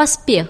поспех